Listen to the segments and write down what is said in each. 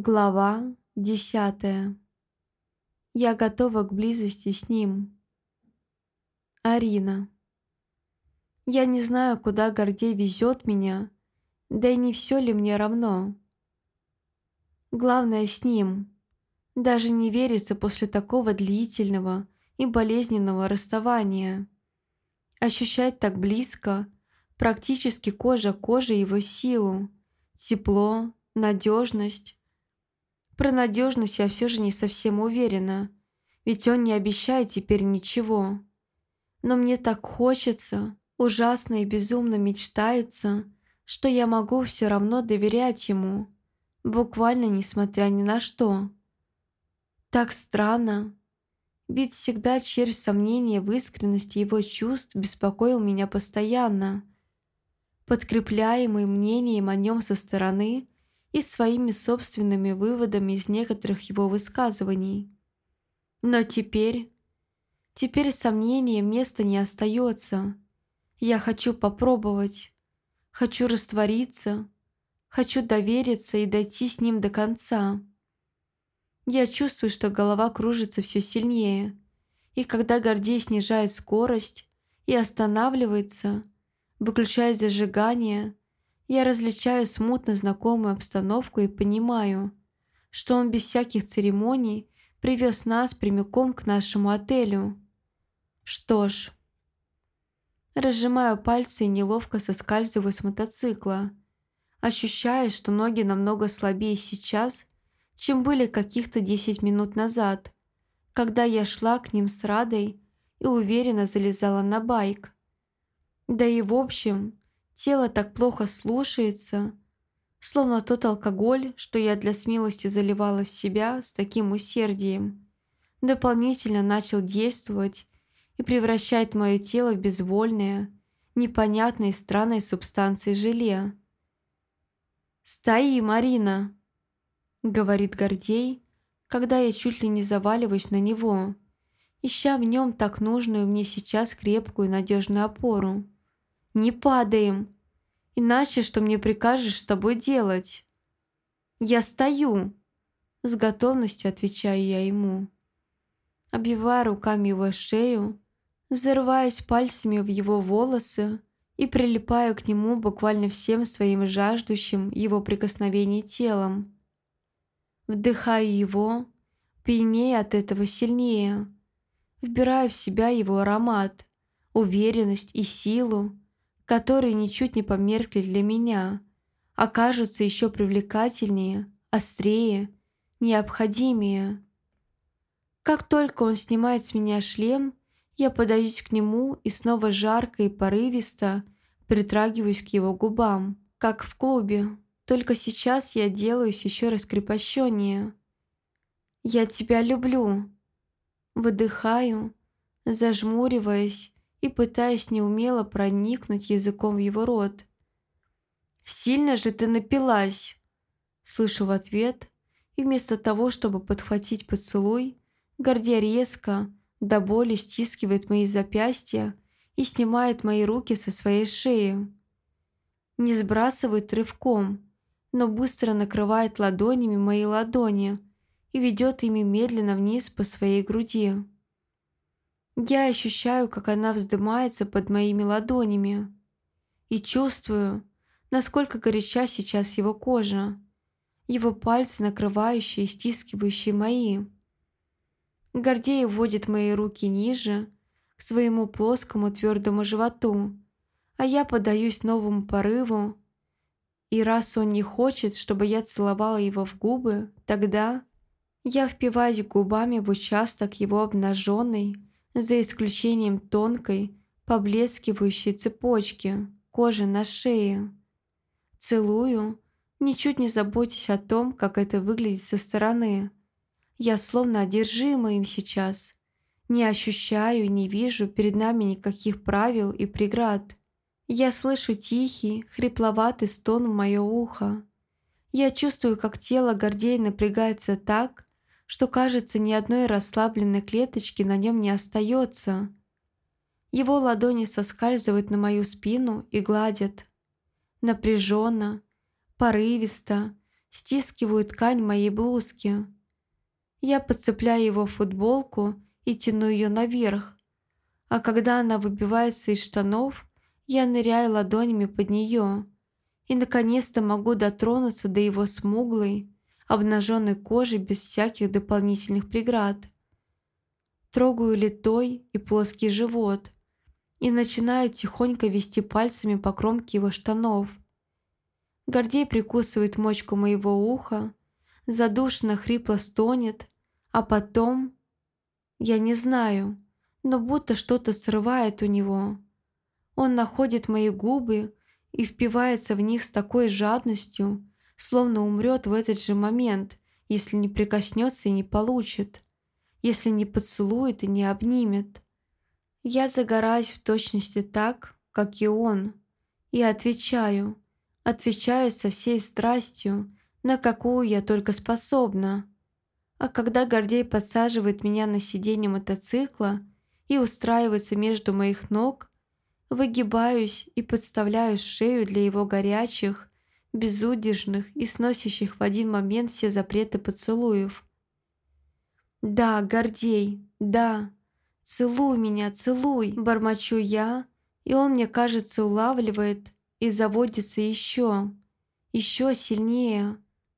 Глава десятая. Я готова к близости с ним. Арина. Я не знаю, куда Гордей везет меня, да и не все ли мне равно. Главное с ним. Даже не верится после такого длительного и болезненного расставания. Ощущать так близко, практически кожа к коже его силу, тепло, надежность про надежность я все же не совсем уверена, ведь он не обещает теперь ничего. Но мне так хочется, ужасно и безумно мечтается, что я могу все равно доверять ему, буквально несмотря ни на что. Так странно, ведь всегда червь сомнения в искренности его чувств беспокоил меня постоянно. Подкрепляемый мнением о нем со стороны – и своими собственными выводами из некоторых его высказываний. Но теперь... Теперь сомнения места не остается. Я хочу попробовать. Хочу раствориться. Хочу довериться и дойти с ним до конца. Я чувствую, что голова кружится все сильнее. И когда Гордей снижает скорость и останавливается, выключая зажигание, я различаю смутно знакомую обстановку и понимаю, что он без всяких церемоний привез нас прямиком к нашему отелю. Что ж... Разжимаю пальцы и неловко соскальзываю с мотоцикла, ощущая, что ноги намного слабее сейчас, чем были каких-то 10 минут назад, когда я шла к ним с Радой и уверенно залезала на байк. Да и в общем, Тело так плохо слушается, словно тот алкоголь, что я для смелости заливала в себя с таким усердием, дополнительно начал действовать и превращать мое тело в безвольное, непонятной странной субстанции желе. «Стои, Марина!» — говорит Гордей, когда я чуть ли не заваливаюсь на него, ища в нем так нужную мне сейчас крепкую надежную опору. Не падаем. Иначе что мне прикажешь с тобой делать? Я стою. С готовностью отвечаю я ему. Обвивая руками его шею, зарываюсь пальцами в его волосы и прилипаю к нему буквально всем своим жаждущим его прикосновений телом. Вдыхаю его, пьянее от этого сильнее, вбираю в себя его аромат, уверенность и силу, которые ничуть не померкли для меня, окажутся еще привлекательнее, острее, необходимее. Как только он снимает с меня шлем, я подаюсь к нему и снова жарко и порывисто притрагиваюсь к его губам, как в клубе. Только сейчас я делаюсь еще раскрепощеннее. «Я тебя люблю!» Выдыхаю, зажмуриваясь и пытаясь неумело проникнуть языком в его рот. «Сильно же ты напилась!» Слышу в ответ, и вместо того, чтобы подхватить поцелуй, Гордия резко, до боли стискивает мои запястья и снимает мои руки со своей шеи. Не сбрасывает рывком, но быстро накрывает ладонями мои ладони и ведет ими медленно вниз по своей груди. Я ощущаю, как она вздымается под моими ладонями и чувствую, насколько горяча сейчас его кожа, его пальцы, накрывающие и стискивающие мои. Гордей вводит мои руки ниже, к своему плоскому твердому животу, а я подаюсь новому порыву, и раз он не хочет, чтобы я целовала его в губы, тогда я впиваюсь губами в участок его обнаженной, за исключением тонкой, поблескивающей цепочки кожи на шее. Целую, ничуть не заботясь о том, как это выглядит со стороны. Я словно одержима им сейчас. Не ощущаю и не вижу перед нами никаких правил и преград. Я слышу тихий, хрипловатый стон в мое ухо. Я чувствую, как тело Гордея напрягается так, что, кажется, ни одной расслабленной клеточки на нем не остается. Его ладони соскальзывают на мою спину и гладят. Напряженно, порывисто, стискиваю ткань моей блузки. Я подцепляю его футболку и тяну ее наверх, а когда она выбивается из штанов, я ныряю ладонями под нее и наконец-то могу дотронуться до его смуглой, обнаженной кожи без всяких дополнительных преград. Трогаю литой и плоский живот и начинаю тихонько вести пальцами по кромке его штанов. Гордей прикусывает мочку моего уха, задушно хрипло стонет, а потом... Я не знаю, но будто что-то срывает у него. Он находит мои губы и впивается в них с такой жадностью, словно умрет в этот же момент, если не прикоснется и не получит, если не поцелует и не обнимет. Я загораюсь в точности так, как и он, и отвечаю, отвечаю со всей страстью, на какую я только способна. А когда Гордей подсаживает меня на сиденье мотоцикла и устраивается между моих ног, выгибаюсь и подставляю шею для его горячих, безудержных и сносящих в один момент все запреты поцелуев. «Да, Гордей, да, целуй меня, целуй!» Бормочу я, и он, мне кажется, улавливает и заводится еще, еще сильнее.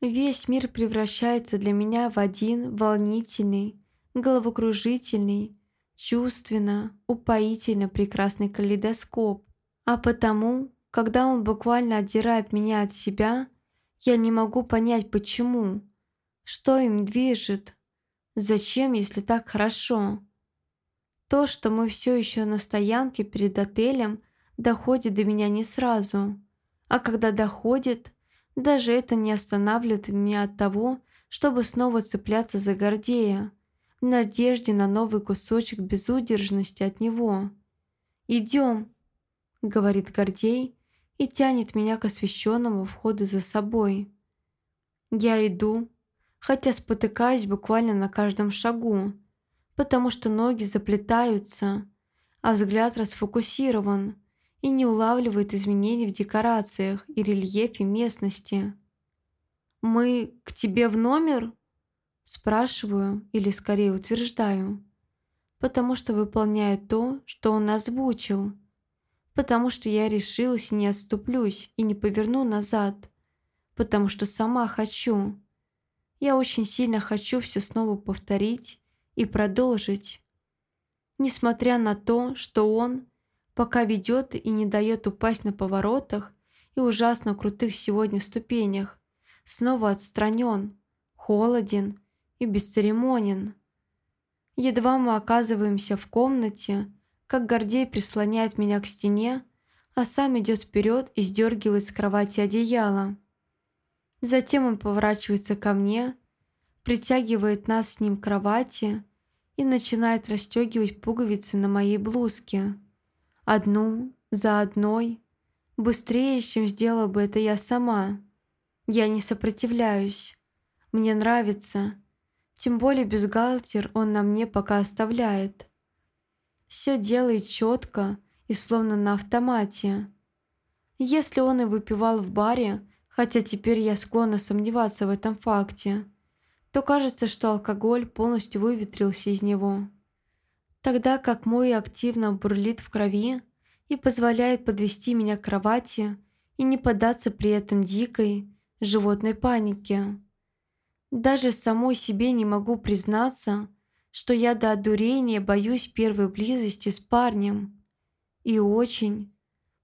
Весь мир превращается для меня в один волнительный, головокружительный, чувственно, упоительно прекрасный калейдоскоп. А потому когда он буквально отдирает меня от себя, я не могу понять, почему. Что им движет? Зачем, если так хорошо? То, что мы все еще на стоянке перед отелем, доходит до меня не сразу. А когда доходит, даже это не останавливает меня от того, чтобы снова цепляться за Гордея, в надежде на новый кусочек безудержности от него. «Идем», — говорит Гордей, и тянет меня к освещенному входу за собой. Я иду, хотя спотыкаюсь буквально на каждом шагу, потому что ноги заплетаются, а взгляд расфокусирован и не улавливает изменений в декорациях и рельефе местности. «Мы к тебе в номер?» Спрашиваю или скорее утверждаю, потому что выполняю то, что он озвучил – потому что я решилась и не отступлюсь, и не поверну назад, потому что сама хочу. Я очень сильно хочу все снова повторить и продолжить. Несмотря на то, что он пока ведет и не дает упасть на поворотах и ужасно крутых сегодня ступенях, снова отстранен, холоден и бесцеремонен. Едва мы оказываемся в комнате, как Гордей прислоняет меня к стене, а сам идет вперед и сдергивает с кровати одеяло. Затем он поворачивается ко мне, притягивает нас с ним к кровати и начинает расстегивать пуговицы на моей блузке. Одну за одной, быстрее, чем сделала бы это я сама. Я не сопротивляюсь. Мне нравится. Тем более бюстгальтер он на мне пока оставляет все делает четко и словно на автомате. Если он и выпивал в баре, хотя теперь я склонна сомневаться в этом факте, то кажется, что алкоголь полностью выветрился из него. Тогда как мой активно бурлит в крови и позволяет подвести меня к кровати и не поддаться при этом дикой, животной панике. Даже самой себе не могу признаться, что я до одурения боюсь первой близости с парнем. И очень,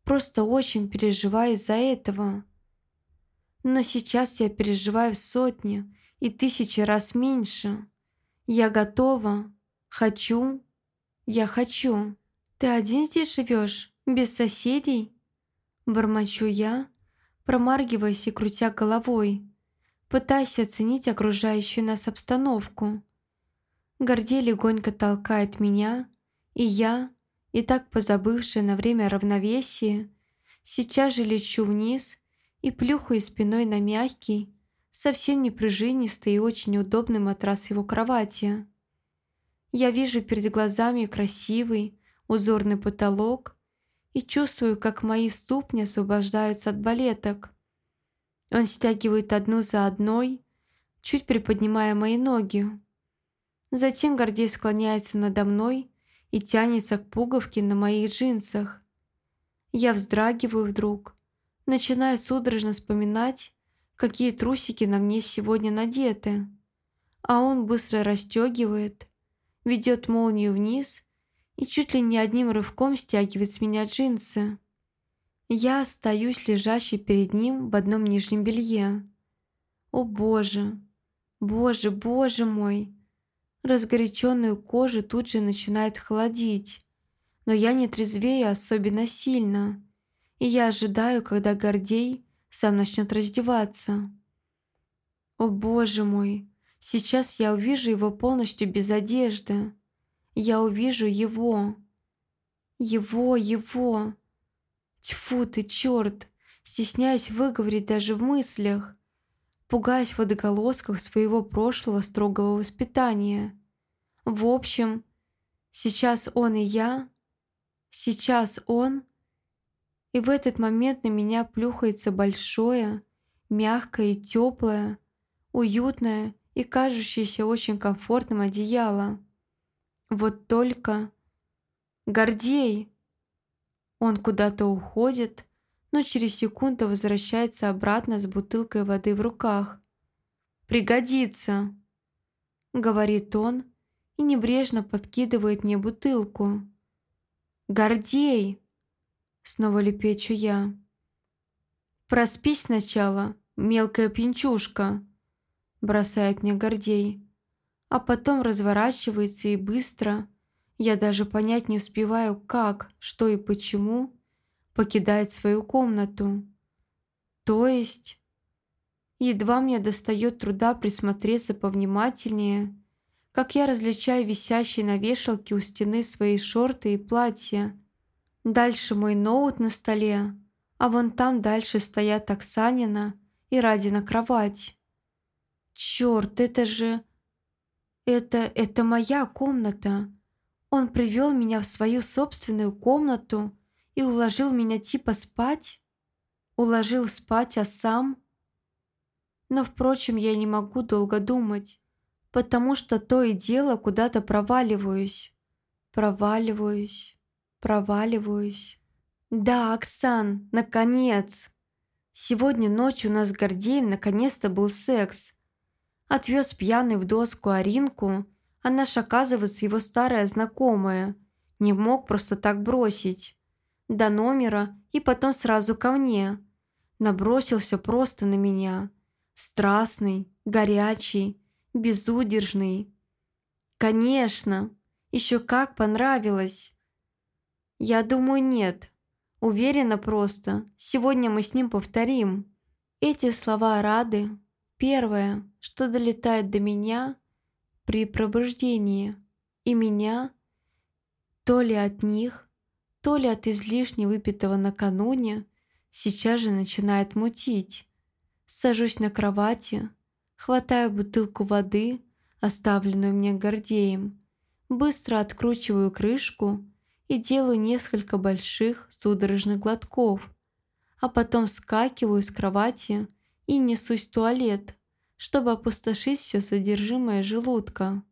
просто очень переживаю из-за этого. Но сейчас я переживаю в сотни и тысячи раз меньше. Я готова, хочу, я хочу. Ты один здесь живешь, без соседей? Бормочу я, промаргиваясь и крутя головой, пытаясь оценить окружающую нас обстановку. Гордей легонько толкает меня, и я, и так позабывшая на время равновесие, сейчас же лечу вниз и плюхаю спиной на мягкий, совсем не пружинистый и очень удобный матрас его кровати. Я вижу перед глазами красивый, узорный потолок и чувствую, как мои ступни освобождаются от балеток. Он стягивает одну за одной, чуть приподнимая мои ноги. Затем Гордей склоняется надо мной и тянется к пуговке на моих джинсах. Я вздрагиваю вдруг, начинаю судорожно вспоминать, какие трусики на мне сегодня надеты. А он быстро расстегивает, ведет молнию вниз и чуть ли не одним рывком стягивает с меня джинсы. Я остаюсь лежащей перед ним в одном нижнем белье. О боже, боже, боже мой! Разгоряченную кожу тут же начинает холодить, но я не трезвею особенно сильно, и я ожидаю, когда Гордей сам начнет раздеваться. О боже мой, сейчас я увижу его полностью без одежды. Я увижу его. Его, его. Тьфу ты, черт! Стесняюсь выговорить даже в мыслях, пугаясь в своего прошлого строгого воспитания. В общем, сейчас он и я, сейчас он, и в этот момент на меня плюхается большое, мягкое и теплое, уютное и кажущееся очень комфортным одеяло. Вот только... Гордей! Он куда-то уходит, но через секунду возвращается обратно с бутылкой воды в руках. «Пригодится!» — говорит он и небрежно подкидывает мне бутылку. «Гордей!» — снова лепечу я. «Проспись сначала, мелкая пинчушка!» — бросает мне Гордей, а потом разворачивается и быстро, я даже понять не успеваю, как, что и почему, покидает свою комнату. То есть, едва мне достает труда присмотреться повнимательнее, как я различаю висящие на вешалке у стены свои шорты и платья. Дальше мой ноут на столе, а вон там дальше стоят Оксанина и Радина кровать. Черт, это же... Это... это моя комната. Он привел меня в свою собственную комнату и уложил меня типа спать. Уложил спать, а сам... Но, впрочем, я не могу долго думать, потому что то и дело куда-то проваливаюсь. Проваливаюсь, проваливаюсь. Да, Оксан, наконец! Сегодня ночью у нас с Гордеем наконец-то был секс. Отвез пьяный в доску Аринку она ж, оказывается, его старая знакомая. Не мог просто так бросить. До номера и потом сразу ко мне. Набросился просто на меня. Страстный, горячий, безудержный. Конечно, еще как понравилось. Я думаю, нет. Уверена просто. Сегодня мы с ним повторим. Эти слова Рады, первое, что долетает до меня – при пробуждении, и меня то ли от них, то ли от излишне выпитого накануне сейчас же начинает мутить. Сажусь на кровати, хватаю бутылку воды, оставленную мне Гордеем, быстро откручиваю крышку и делаю несколько больших судорожных глотков, а потом скакиваю с кровати и несусь в туалет, чтобы опустошить все содержимое желудка.